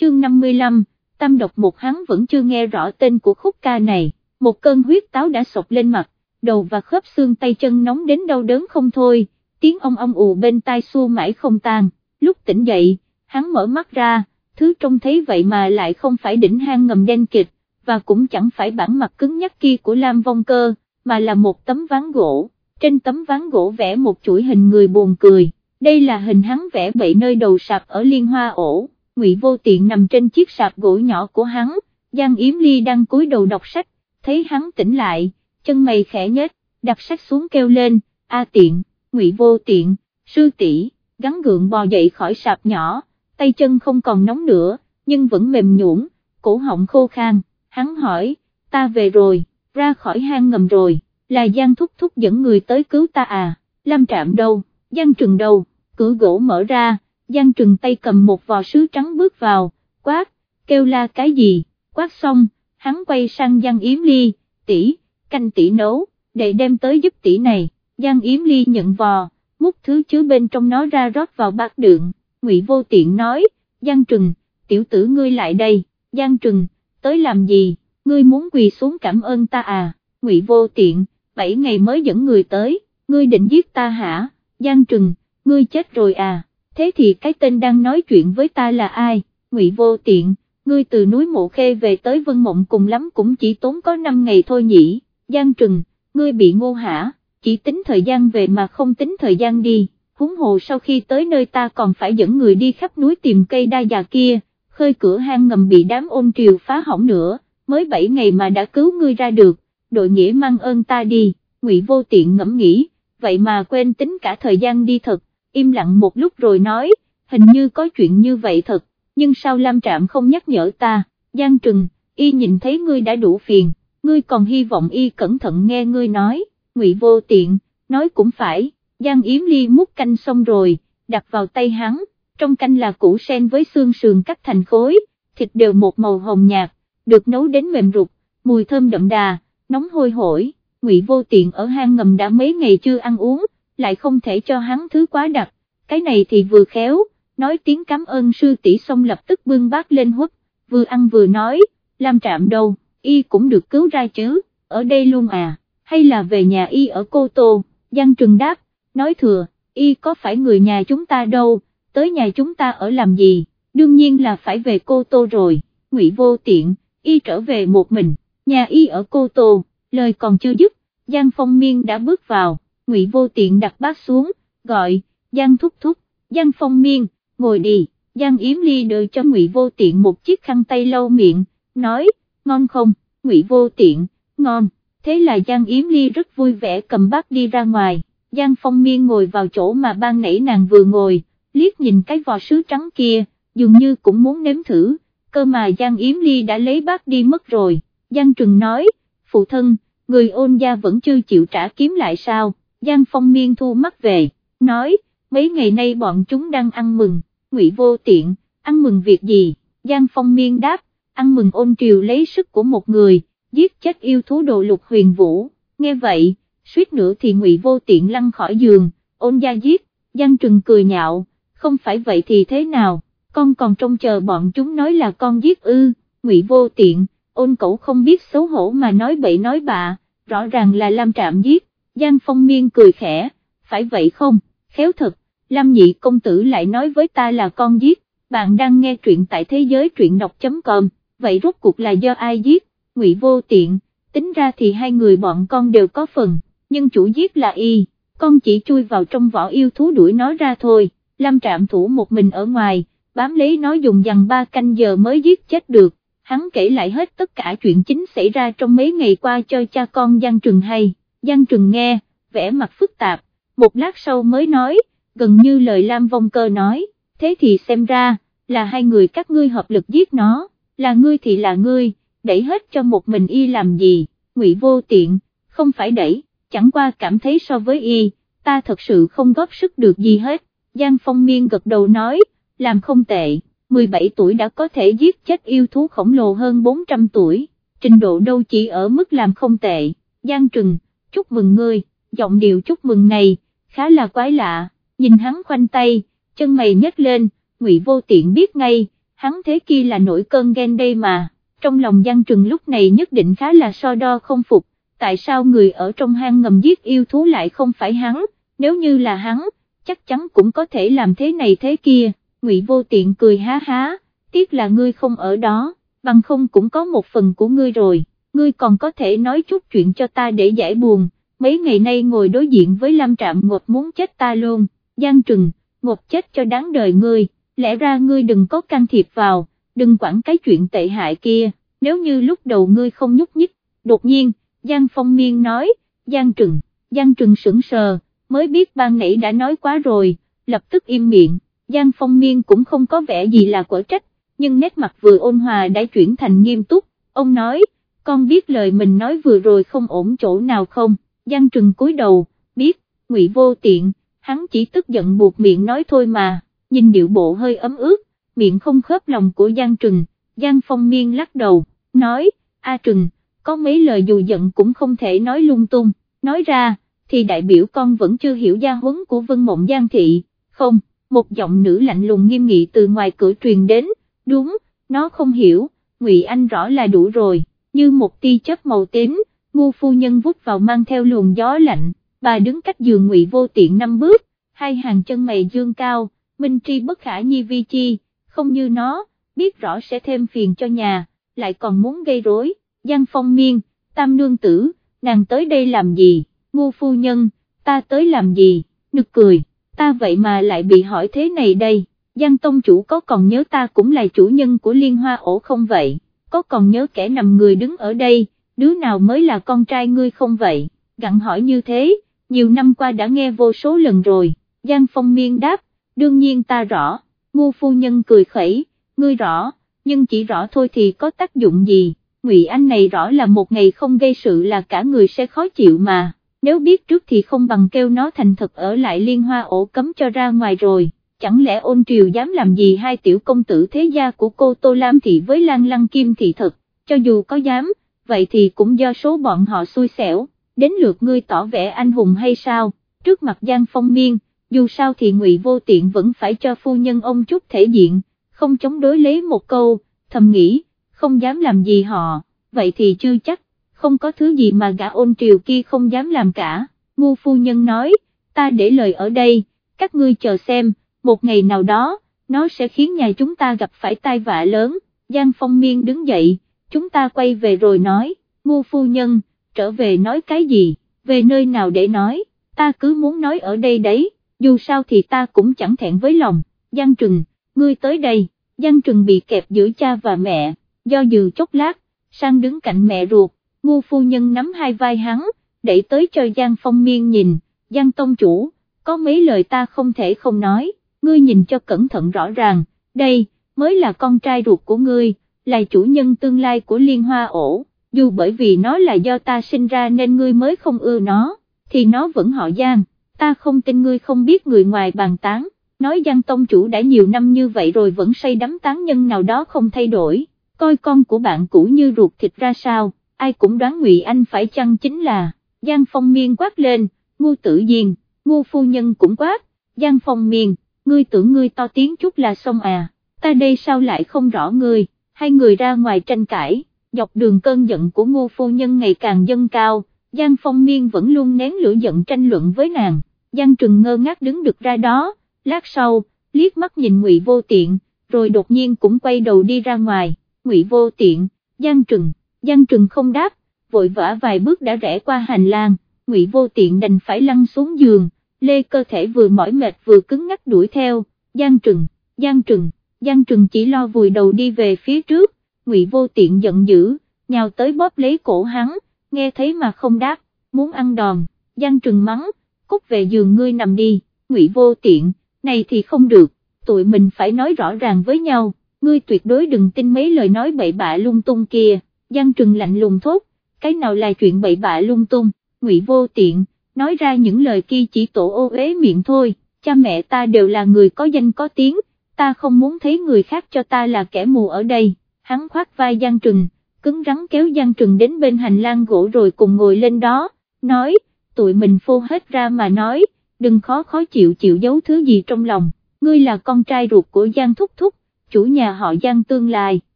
chương 55, tam độc một hắn vẫn chưa nghe rõ tên của khúc ca này, một cơn huyết táo đã sộc lên mặt, đầu và khớp xương tay chân nóng đến đau đớn không thôi, tiếng ông ông ù bên tai xua mãi không tan, lúc tỉnh dậy, hắn mở mắt ra, thứ trông thấy vậy mà lại không phải đỉnh hang ngầm đen kịch, và cũng chẳng phải bản mặt cứng nhắc kia của Lam Vong Cơ, mà là một tấm ván gỗ, trên tấm ván gỗ vẽ một chuỗi hình người buồn cười, đây là hình hắn vẽ bậy nơi đầu sạp ở Liên Hoa ổ, Ngụy Vô Tiện nằm trên chiếc sạp gỗ nhỏ của hắn, Giang Yếm Ly đang cúi đầu đọc sách, thấy hắn tỉnh lại, chân mày khẽ nhếch, đặt sách xuống kêu lên, A Tiện, Ngụy Vô Tiện, sư tỷ, gắn gượng bò dậy khỏi sạp nhỏ, tay chân không còn nóng nữa, nhưng vẫn mềm nhũn, cổ họng khô khan, hắn hỏi, ta về rồi, ra khỏi hang ngầm rồi, là Giang Thúc Thúc dẫn người tới cứu ta à, Lam Trạm đâu, Giang Trừng đâu, cửa gỗ mở ra, Giang Trừng tay cầm một vò sứ trắng bước vào, quát, kêu la cái gì, quát xong, hắn quay sang Giang Yếm Ly, tỷ, canh tỷ nấu, để đem tới giúp tỷ này, Giang Yếm Ly nhận vò, múc thứ chứa bên trong nó ra rót vào bát đựng, Ngụy Vô Tiện nói, Giang Trừng, tiểu tử ngươi lại đây, Giang Trừng, tới làm gì, ngươi muốn quỳ xuống cảm ơn ta à, Ngụy Vô Tiện, bảy ngày mới dẫn người tới, ngươi định giết ta hả, Giang Trừng, ngươi chết rồi à, thế thì cái tên đang nói chuyện với ta là ai, Ngụy Vô Tiện, ngươi từ núi Mộ Khê về tới Vân Mộng cùng lắm cũng chỉ tốn có 5 ngày thôi nhỉ, Giang Trừng, ngươi bị ngô hả, chỉ tính thời gian về mà không tính thời gian đi, huống hồ sau khi tới nơi ta còn phải dẫn người đi khắp núi tìm cây đa già kia, khơi cửa hang ngầm bị đám ôn triều phá hỏng nữa, mới 7 ngày mà đã cứu ngươi ra được, đội nghĩa mang ơn ta đi, ngụy vô tiện ngẫm nghĩ, vậy mà quên tính cả thời gian đi thật, im lặng một lúc rồi nói, hình như có chuyện như vậy thật, nhưng sao Lam Trạm không nhắc nhở ta, Giang Trừng, y nhìn thấy ngươi đã đủ phiền, ngươi còn hy vọng y cẩn thận nghe ngươi nói, ngụy vô tiện, nói cũng phải, Giang Yếm Ly múc canh xong rồi, đặt vào tay hắn, trong canh là củ sen với xương sườn cắt thành khối, thịt đều một màu hồng nhạt, được nấu đến mềm rụt, mùi thơm đậm đà, nóng hôi hổi, ngụy vô tiện ở hang ngầm đã mấy ngày chưa ăn uống, lại không thể cho hắn thứ quá đặc, cái này thì vừa khéo, nói tiếng cảm ơn sư tỷ xong lập tức bưng bát lên húp, vừa ăn vừa nói, làm trạm đâu, y cũng được cứu ra chứ, ở đây luôn à, hay là về nhà y ở Cô Tô, Giang Trừng đáp, nói thừa, y có phải người nhà chúng ta đâu, tới nhà chúng ta ở làm gì, đương nhiên là phải về Cô Tô rồi, ngụy vô tiện, y trở về một mình, nhà y ở Cô Tô, lời còn chưa dứt, Giang Phong Miên đã bước vào, ngụy vô tiện đặt bát xuống, gọi, Giang Thúc Thúc, Giang Phong Miên, ngồi đi, Giang Yếm Ly đưa cho ngụy vô tiện một chiếc khăn tay lau miệng, nói, ngon không, ngụy vô tiện, ngon, thế là Giang Yếm Ly rất vui vẻ cầm bát đi ra ngoài, Giang Phong Miên ngồi vào chỗ mà ban nãy nàng vừa ngồi, liếc nhìn cái vò sứ trắng kia, dường như cũng muốn nếm thử, cơ mà Giang Yếm Ly đã lấy bát đi mất rồi, Giang Trừng nói, phụ thân, người ôn gia vẫn chưa chịu trả kiếm lại sao, Giang Phong Miên thu mắt về, nói, mấy ngày nay bọn chúng đang ăn mừng, ngụy vô tiện, ăn mừng việc gì, Giang Phong Miên đáp, ăn mừng ôn triều lấy sức của một người, giết chết yêu thú đồ lục huyền vũ, nghe vậy, suýt nữa thì ngụy vô tiện lăn khỏi giường, ôn gia giết, Giang Trừng cười nhạo, không phải vậy thì thế nào, con còn trông chờ bọn chúng nói là con giết ư, ngụy vô tiện, ôn cậu không biết xấu hổ mà nói bậy nói bạ, rõ ràng là Lam Trạm giết, Giang Phong Miên cười khẽ, phải vậy không, khéo thật, Lam Nhị Công Tử lại nói với ta là con giết, bạn đang nghe truyện tại thế giới truyện đọc.com, vậy rốt cuộc là do ai giết, ngụy vô tiện, tính ra thì hai người bọn con đều có phần, nhưng chủ giết là y, con chỉ chui vào trong vỏ yêu thú đuổi nó ra thôi, Lam Trạm thủ một mình ở ngoài, bám lấy nó dùng dằn ba canh giờ mới giết chết được, hắn kể lại hết tất cả chuyện chính xảy ra trong mấy ngày qua cho cha con Giang Trừng hay, Giang Trừng nghe, vẻ mặt phức tạp, một lát sau mới nói, gần như lời Lam Vong Cơ nói, thế thì xem ra, là hai người các ngươi hợp lực giết nó, là ngươi thì là ngươi, đẩy hết cho một mình y làm gì, ngụy vô tiện, không phải đẩy, chẳng qua cảm thấy so với y, ta thật sự không góp sức được gì hết, Giang Phong Miên gật đầu nói, làm không tệ, 17 tuổi đã có thể giết chết yêu thú khổng lồ hơn 400 tuổi, trình độ đâu chỉ ở mức làm không tệ, Giang Trừng, chúc mừng ngươi, giọng điệu chúc mừng này, khá là quái lạ, nhìn hắn khoanh tay, chân mày nhếch lên, ngụy vô tiện biết ngay, hắn thế kia là nổi cơn ghen đây mà, trong lòng Giang Trừng lúc này nhất định khá là so đo không phục, tại sao người ở trong hang ngầm giết yêu thú lại không phải hắn, nếu như là hắn, chắc chắn cũng có thể làm thế này thế kia, Ngụy Vô Tiện cười há há, tiếc là ngươi không ở đó, bằng không cũng có một phần của ngươi rồi, ngươi còn có thể nói chút chuyện cho ta để giải buồn, mấy ngày nay ngồi đối diện với Lam Trạm Ngột muốn chết ta luôn, Giang Trừng, Ngột chết cho đáng đời ngươi, lẽ ra ngươi đừng có can thiệp vào, đừng quản cái chuyện tệ hại kia, nếu như lúc đầu ngươi không nhúc nhích, đột nhiên, Giang Phong Miên nói, Giang Trừng, Giang Trừng sững sờ, mới biết ban nãy đã nói quá rồi, lập tức im miệng, Giang Phong Miên cũng không có vẻ gì là quở trách, nhưng nét mặt vừa ôn hòa đã chuyển thành nghiêm túc, ông nói, con biết lời mình nói vừa rồi không ổn chỗ nào không, Giang Trừng cúi đầu, biết, ngụy vô tiện, hắn chỉ tức giận buộc miệng nói thôi mà, nhìn điệu bộ hơi ấm ướt, miệng không khớp lòng của Giang Trừng, Giang Phong Miên lắc đầu, nói, A Trừng, có mấy lời dù giận cũng không thể nói lung tung, nói ra, thì đại biểu con vẫn chưa hiểu gia huấn của Vân Mộng Giang Thị, không, một giọng nữ lạnh lùng nghiêm nghị từ ngoài cửa truyền đến, đúng, nó không hiểu, Ngụy Anh rõ là đủ rồi, như một tia chớp màu tím, ngu phu nhân vút vào mang theo luồng gió lạnh, bà đứng cách giường Ngụy vô tiện năm bước, hai hàng chân mày dương cao, minh tri bất khả nhi vi chi, không như nó, biết rõ sẽ thêm phiền cho nhà, lại còn muốn gây rối, Giang Phong Miên, Tam Nương Tử, nàng tới đây làm gì, ngu phu nhân, ta tới làm gì, nực cười, ta vậy mà lại bị hỏi thế này đây, Giang Tông Chủ có còn nhớ ta cũng là chủ nhân của liên hoa ổ không vậy, có còn nhớ kẻ nằm người đứng ở đây, đứa nào mới là con trai ngươi không vậy, gặn hỏi như thế, nhiều năm qua đã nghe vô số lần rồi, Giang Phong Miên đáp, đương nhiên ta rõ, ngu phu nhân cười khẩy, ngươi rõ, nhưng chỉ rõ thôi thì có tác dụng gì, Ngụy Anh này rõ là một ngày không gây sự là cả người sẽ khó chịu mà, nếu biết trước thì không bằng kêu nó thành thật ở lại liên hoa ổ cấm cho ra ngoài rồi, chẳng lẽ ôn triều dám làm gì hai tiểu công tử thế gia của cô Tô Lam Thị với Lan Lăng Kim Thị thật, cho dù có dám, vậy thì cũng do số bọn họ xui xẻo, đến lượt ngươi tỏ vẻ anh hùng hay sao, trước mặt Giang Phong Miên, dù sao thì Ngụy Vô Tiện vẫn phải cho phu nhân ông chút thể diện, không chống đối lấy một câu, thầm nghĩ, không dám làm gì họ, vậy thì chưa chắc, không có thứ gì mà gã ôn triều kia không dám làm cả, ngu phu nhân nói, ta để lời ở đây, các ngươi chờ xem, một ngày nào đó, nó sẽ khiến nhà chúng ta gặp phải tai vạ lớn, Giang Phong Miên đứng dậy, chúng ta quay về rồi nói, ngu phu nhân, trở về nói cái gì, về nơi nào để nói, ta cứ muốn nói ở đây đấy, dù sao thì ta cũng chẳng thẹn với lòng, Giang Trừng, ngươi tới đây, Giang Trừng bị kẹp giữa cha và mẹ, do dự chốc lát, sang đứng cạnh mẹ ruột, ngu phu nhân nắm hai vai hắn, đẩy tới cho Giang Phong Miên nhìn, Giang Tông Chủ, có mấy lời ta không thể không nói, ngươi nhìn cho cẩn thận rõ ràng, đây, mới là con trai ruột của ngươi, là chủ nhân tương lai của liên hoa ổ, dù bởi vì nó là do ta sinh ra nên ngươi mới không ưa nó, thì nó vẫn họ Giang, ta không tin ngươi không biết người ngoài bàn tán, nói Giang Tông Chủ đã nhiều năm như vậy rồi vẫn say đắm tán nhân nào đó không thay đổi, coi con của bạn cũ như ruột thịt ra sao, ai cũng đoán Ngụy Anh phải chăng chính là, Giang Phong Miên quát lên, ngu tử diền, ngu phu nhân cũng quát, Giang Phong Miên, ngươi tưởng ngươi to tiếng chút là xong à, ta đây sao lại không rõ ngươi, hai người ra ngoài tranh cãi, dọc đường cơn giận của Ngô phu nhân ngày càng dâng cao, Giang Phong Miên vẫn luôn nén lửa giận tranh luận với nàng, Giang Trừng ngơ ngác đứng được ra đó, lát sau, liếc mắt nhìn Ngụy Vô Tiện, rồi đột nhiên cũng quay đầu đi ra ngoài, Ngụy Vô Tiện, Giang Trừng, Giang Trừng không đáp, vội vã vài bước đã rẽ qua hành lang, Ngụy Vô Tiện đành phải lăn xuống giường, lê cơ thể vừa mỏi mệt vừa cứng ngắc đuổi theo, Giang Trừng, Giang Trừng, Giang Trừng chỉ lo vùi đầu đi về phía trước, Ngụy Vô Tiện giận dữ, nhào tới bóp lấy cổ hắn, nghe thấy mà không đáp, muốn ăn đòn, Giang Trừng mắng, cút về giường ngươi nằm đi, Ngụy Vô Tiện, này thì không được, tụi mình phải nói rõ ràng với nhau, ngươi tuyệt đối đừng tin mấy lời nói bậy bạ lung tung kia, Giang Trừng lạnh lùng thốt, cái nào là chuyện bậy bạ lung tung, Ngụy Vô Tiện, nói ra những lời kia chỉ tổ ô uế miệng thôi, cha mẹ ta đều là người có danh có tiếng, ta không muốn thấy người khác cho ta là kẻ mù ở đây, hắn khoát vai Giang Trừng, cứng rắn kéo Giang Trừng đến bên hành lang gỗ rồi cùng ngồi lên đó, nói, tụi mình phô hết ra mà nói, đừng khó khó chịu chịu giấu thứ gì trong lòng, ngươi là con trai ruột của Giang Thúc Thúc, chủ nhà họ Giang tương lai,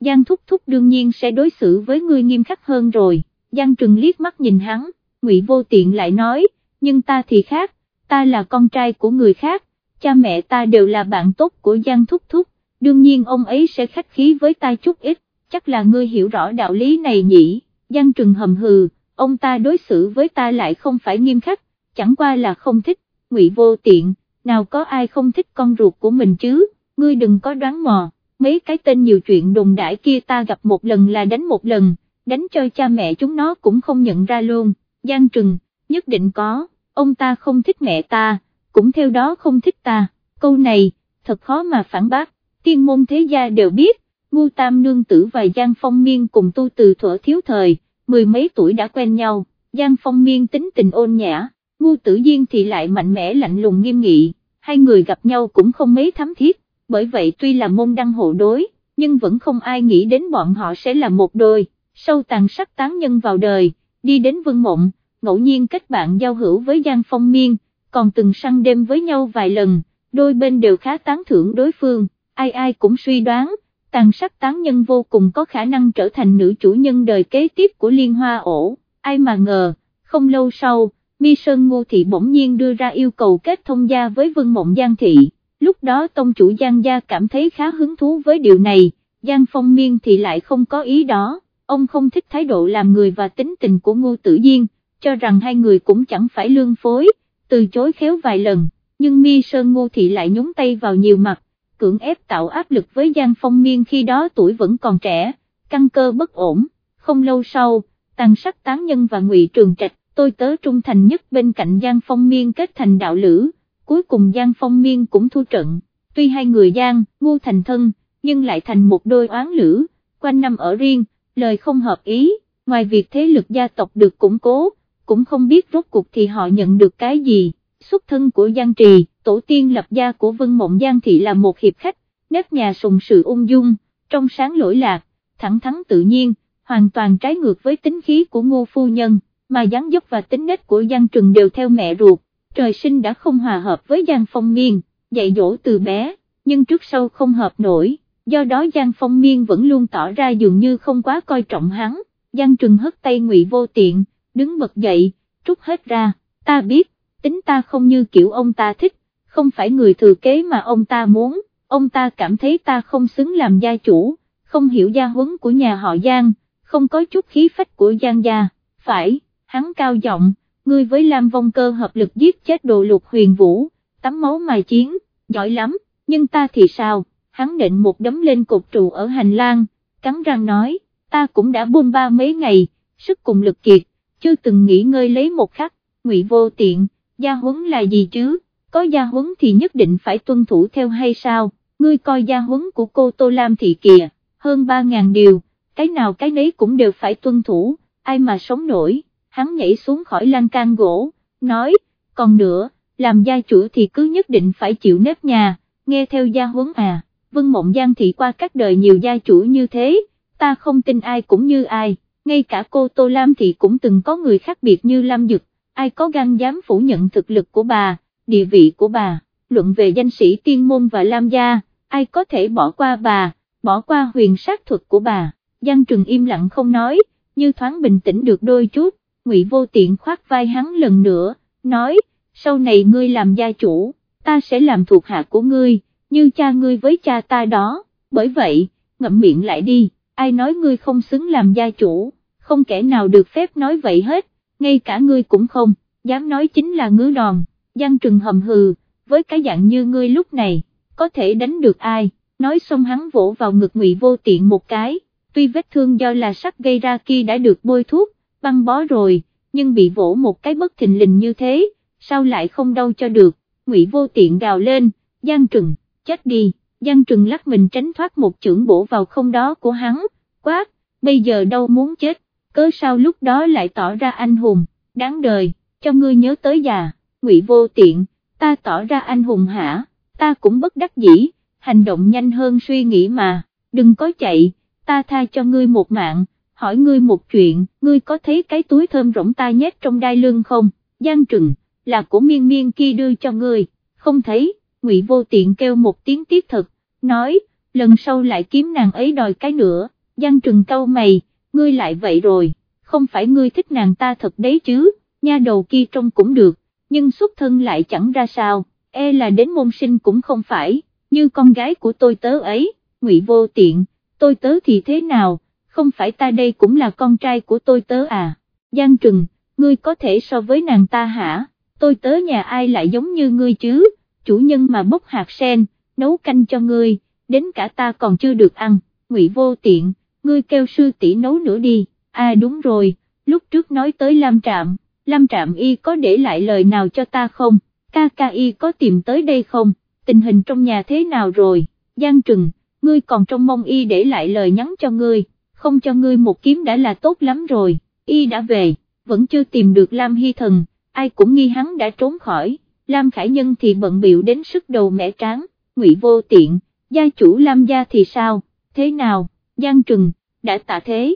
Giang Thúc Thúc đương nhiên sẽ đối xử với ngươi nghiêm khắc hơn rồi, Giang Trừng liếc mắt nhìn hắn, Ngụy Vô Tiện lại nói, nhưng ta thì khác, ta là con trai của người khác, cha mẹ ta đều là bạn tốt của Giang Thúc Thúc, đương nhiên ông ấy sẽ khách khí với ta chút ít, chắc là ngươi hiểu rõ đạo lý này nhỉ, Giang Trừng hầm hừ, ông ta đối xử với ta lại không phải nghiêm khắc, chẳng qua là không thích, Ngụy Vô Tiện, nào có ai không thích con ruột của mình chứ, ngươi đừng có đoán mò, mấy cái tên nhiều chuyện đồn đãi kia ta gặp một lần là đánh một lần, đánh cho cha mẹ chúng nó cũng không nhận ra luôn, Giang Trừng, nhất định có, ông ta không thích mẹ ta, cũng theo đó không thích ta, câu này, thật khó mà phản bác, tiên môn thế gia đều biết, Ngu Tam Nương Tử và Giang Phong Miên cùng tu từ thuở thiếu thời, mười mấy tuổi đã quen nhau, Giang Phong Miên tính tình ôn nhã, Ngu Tử Diên thì lại mạnh mẽ lạnh lùng nghiêm nghị, hai người gặp nhau cũng không mấy thắm thiết, bởi vậy tuy là môn đăng hộ đối, nhưng vẫn không ai nghĩ đến bọn họ sẽ là một đôi, sâu tàn sắc tán nhân vào đời, đi đến vương Mộng, ngẫu nhiên kết bạn giao hữu với Giang Phong Miên, còn từng săn đêm với nhau vài lần, đôi bên đều khá tán thưởng đối phương, ai ai cũng suy đoán, tàn sắc tán nhân vô cùng có khả năng trở thành nữ chủ nhân đời kế tiếp của liên hoa ổ, ai mà ngờ, không lâu sau, Mi Sơn Ngô Thị bỗng nhiên đưa ra yêu cầu kết thông gia với Vân Mộng Giang Thị, lúc đó tông chủ Giang Gia cảm thấy khá hứng thú với điều này, Giang Phong Miên thì lại không có ý đó, ông không thích thái độ làm người và tính tình của Ngô Tử Diên, cho rằng hai người cũng chẳng phải lương phối, từ chối khéo vài lần, nhưng Mi Sơn Ngô Thị lại nhúng tay vào nhiều mặt, cưỡng ép tạo áp lực với Giang Phong Miên khi đó tuổi vẫn còn trẻ, căn cơ bất ổn, không lâu sau, tàn sắc tán nhân và ngụy Trường Trạch, tôi tớ trung thành nhất bên cạnh Giang Phong Miên kết thành đạo lữ, cuối cùng Giang Phong Miên cũng thu trận, tuy hai người Giang, ngu thành thân, nhưng lại thành một đôi oán lữ, quanh năm ở riêng, lời không hợp ý, ngoài việc thế lực gia tộc được củng cố, cũng không biết rốt cuộc thì họ nhận được cái gì, xuất thân của Giang Trì, tổ tiên lập gia của Vân Mộng Giang Thị là một hiệp khách, nếp nhà sùng sự ung dung, trong sáng lỗi lạc, thẳng thắn tự nhiên, hoàn toàn trái ngược với tính khí của ngô phu nhân, mà dáng dấp và tính nết của Giang Trừng đều theo mẹ ruột, trời sinh đã không hòa hợp với Giang Phong Miên, dạy dỗ từ bé, nhưng trước sau không hợp nổi, do đó Giang Phong Miên vẫn luôn tỏ ra dường như không quá coi trọng hắn, Giang Trừng hất tay ngụy vô tiện, đứng bật dậy, trút hết ra, ta biết, tính ta không như kiểu ông ta thích, không phải người thừa kế mà ông ta muốn, ông ta cảm thấy ta không xứng làm gia chủ, không hiểu gia huấn của nhà họ Giang, không có chút khí phách của Giang gia, phải, hắn cao giọng, ngươi với Lam Vong Cơ hợp lực giết chết đồ lục huyền vũ, tắm máu mài chiến, giỏi lắm, nhưng ta thì sao, hắn nện một đấm lên cột trụ ở hành lang, cắn răng nói, ta cũng đã buôn ba mấy ngày, sức cùng lực kiệt, chưa từng nghỉ ngơi lấy một khắc, ngụy vô tiện, gia huấn là gì chứ, có gia huấn thì nhất định phải tuân thủ theo hay sao, ngươi coi gia huấn của cô Tô Lam thị kìa, hơn 3.000 điều, cái nào cái nấy cũng đều phải tuân thủ, ai mà sống nổi, hắn nhảy xuống khỏi lan can gỗ, nói, còn nữa, làm gia chủ thì cứ nhất định phải chịu nếp nhà, nghe theo gia huấn à, Vân Mộng Giang thị qua các đời nhiều gia chủ như thế, ta không tin ai cũng như ai ngay cả cô Tô Lam thì cũng từng có người khác biệt như Lam Dực, ai có gan dám phủ nhận thực lực của bà, địa vị của bà, luận về danh sĩ tiên môn và Lam gia, ai có thể bỏ qua bà, bỏ qua huyền sát thuật của bà, Giang Trừng im lặng không nói, như thoáng bình tĩnh được đôi chút, Ngụy Vô Tiện khoát vai hắn lần nữa, nói, sau này ngươi làm gia chủ, ta sẽ làm thuộc hạ của ngươi, như cha ngươi với cha ta đó, bởi vậy, ngậm miệng lại đi, ai nói ngươi không xứng làm gia chủ không kẻ nào được phép nói vậy hết, ngay cả ngươi cũng không, dám nói chính là ngứa đòn, Giang Trừng hầm hừ, với cái dạng như ngươi lúc này, có thể đánh được ai, nói xong hắn vỗ vào ngực ngụy vô tiện một cái, tuy vết thương do là sắt gây ra kia đã được bôi thuốc, băng bó rồi, nhưng bị vỗ một cái bất thình lình như thế, sao lại không đau cho được, ngụy vô tiện gào lên, Giang Trừng, chết đi, Giang Trừng lắc mình tránh thoát một chưởng bổ vào không đó của hắn, quát, bây giờ đâu muốn chết, cớ sao lúc đó lại tỏ ra anh hùng, đáng đời, cho ngươi nhớ tới già, ngụy vô tiện, ta tỏ ra anh hùng hả, ta cũng bất đắc dĩ, hành động nhanh hơn suy nghĩ mà, đừng có chạy, ta tha cho ngươi một mạng, hỏi ngươi một chuyện, ngươi có thấy cái túi thơm rỗng ta nhét trong đai lưng không, Giang Trừng, là của miên miên kia đưa cho ngươi, không thấy, ngụy vô tiện kêu một tiếng tiếc thật, nói, lần sau lại kiếm nàng ấy đòi cái nữa, Giang Trừng Câu mày, ngươi lại vậy rồi, không phải ngươi thích nàng ta thật đấy chứ, nha đầu kia trông cũng được, nhưng xuất thân lại chẳng ra sao, e là đến môn sinh cũng không phải, như con gái của tôi tớ ấy, ngụy vô tiện, tôi tớ thì thế nào, không phải ta đây cũng là con trai của tôi tớ à, Giang Trừng, ngươi có thể so với nàng ta hả, tôi tớ nhà ai lại giống như ngươi chứ, chủ nhân mà bốc hạt sen, nấu canh cho ngươi, đến cả ta còn chưa được ăn, ngụy vô tiện, ngươi kêu sư tỷ nấu nữa đi, à đúng rồi, lúc trước nói tới Lam Trạm, Lam Trạm y có để lại lời nào cho ta không, ca ca y có tìm tới đây không, tình hình trong nhà thế nào rồi, Giang Trừng, ngươi còn trong mong y để lại lời nhắn cho ngươi, không cho ngươi một kiếm đã là tốt lắm rồi, y đã về, vẫn chưa tìm được Lam Hy Thần, ai cũng nghi hắn đã trốn khỏi, Lam Khải Nhân thì bận biệu đến sức đầu mẻ tráng, ngụy vô tiện, gia chủ Lam gia thì sao, thế nào, Giang Trừng, đã tạ thế.